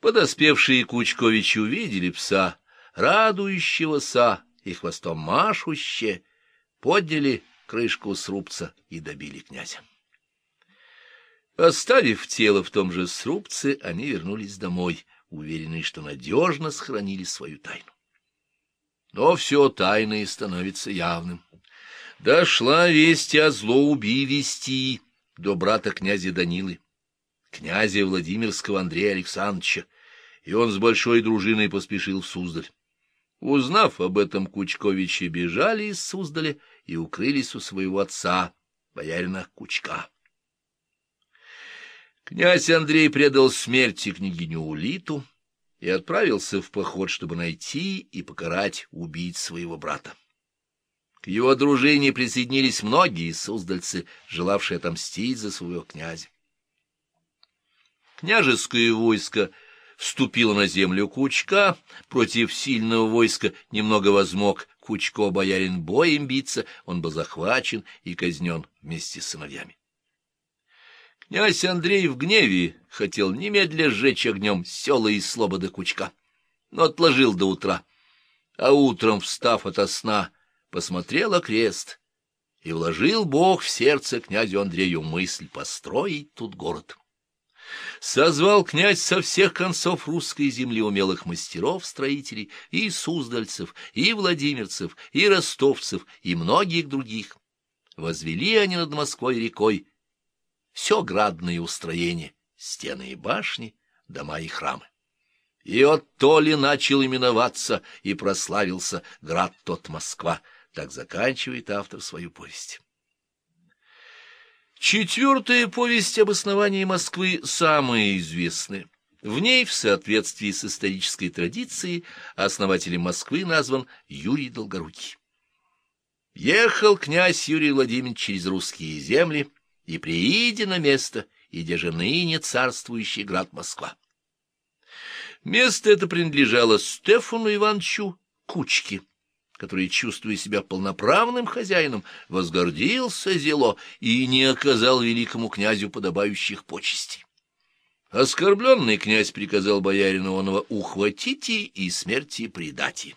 Подоспевшие Кучковичи увидели пса, радующегося и хвостом машуще, подняли крышку срубца и добили князя. Оставив тело в том же срубце, они вернулись домой, уверенные, что надежно сохранили свою тайну. Но все тайное становится явным. Дошла весть о злоуби вести до брата князя Данилы, князя Владимирского Андрея Александровича, и он с большой дружиной поспешил в Суздаль. Узнав об этом, Кучковичи бежали из Суздаля и укрылись у своего отца, боярина Кучка. Князь Андрей предал смерти княгиню Улиту и отправился в поход, чтобы найти и покарать убийц своего брата. К его дружине присоединились многие суздальцы, желавшие отомстить за своего князя. Княжеское войско вступило на землю Кучка, против сильного войска немного возмог Кучко боярин боем биться, он был захвачен и казнен вместе с сыновьями. Князь Андрей в гневе хотел немедля сжечь огнем села и слобода кучка, но отложил до утра. А утром, встав ото сна, посмотрел окрест и вложил Бог в сердце князю Андрею мысль построить тут город. Созвал князь со всех концов русской земли умелых мастеров-строителей, и суздальцев, и владимирцев, и ростовцев, и многих других. Возвели они над Москвой рекой все градное устроение, стены и башни, дома и храмы. И от то ли начал именоваться и прославился град тот Москва, так заканчивает автор свою повесть. Четвертая повесть об основании Москвы самая известная. В ней, в соответствии с исторической традицией, основателем Москвы назван Юрий Долгорукий. Ехал князь Юрий Владимирович через русские земли, и прииди на место, и где же ныне царствующий град Москва. Место это принадлежало Стефану Ивановичу Кучке, который, чувствуя себя полноправным хозяином, возгордился зело и не оказал великому князю подобающих почестей. Оскорбленный князь приказал боярину онова ухватить и смерти предать.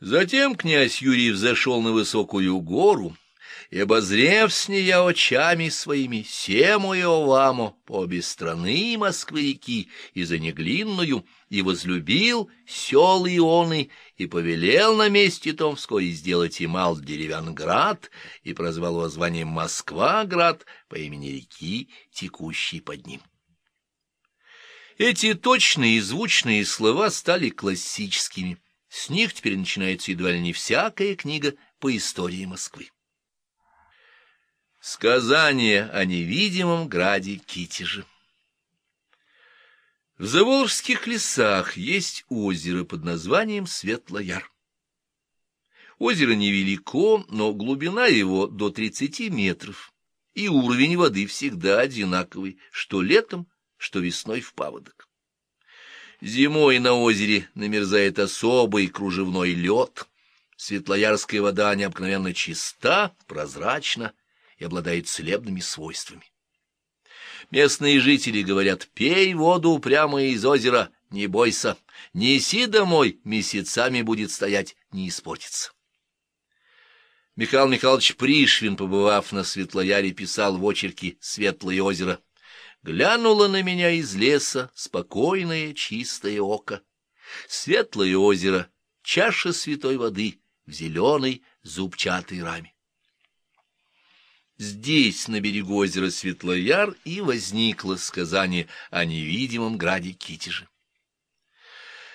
Затем князь Юрий взошел на высокую гору, и, обозрев с нея очами своими сему и оваму по обе страны Москвы-реки и за неглинную, и возлюбил сел Ионы, и повелел на месте том вскоре сделать и мал деревян-град, и прозвал его званием Москва-град по имени реки, текущей под ним. Эти точные и звучные слова стали классическими. С них теперь начинается едва ли не всякая книга по истории Москвы. Сказание о невидимом граде Китеже В Заволжских лесах есть озеро под названием Светлояр. Озеро невелико, но глубина его до 30 метров, и уровень воды всегда одинаковый, что летом, что весной в паводок. Зимой на озере намерзает особый кружевной лед. Светлоярская вода необыкновенно чиста, прозрачна, и обладает целебными свойствами. Местные жители говорят, пей воду прямо из озера, не бойся, неси домой, месяцами будет стоять, не испортится. Михаил Михайлович Пришвин, побывав на Светлояре, писал в очерке «Светлое озеро». «Глянуло на меня из леса спокойное чистое око. Светлое озеро, чаша святой воды в зеленой зубчатой раме». Здесь, на берегу озера Светлояр, и возникло сказание о невидимом граде Китеже.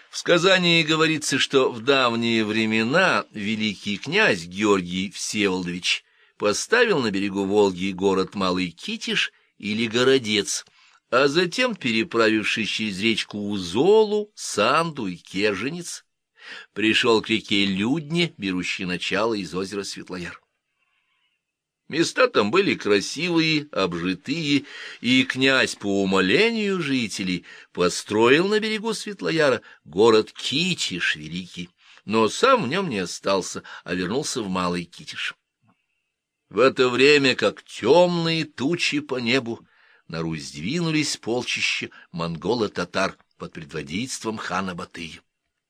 В сказании говорится, что в давние времена великий князь Георгий Всеволодович поставил на берегу Волги город Малый Китеж или Городец, а затем, переправившись через речку Узолу, Санду и Керженец, пришел к реке Людне, берущей начало из озера Светлояр. Места там были красивые, обжитые, и князь по умолению жителей построил на берегу Светлояра город Китиш Великий, но сам в нем не остался, а вернулся в Малый Китиш. В это время, как темные тучи по небу, на Русь двинулись полчища монголо-татар под предводительством хана Батыя.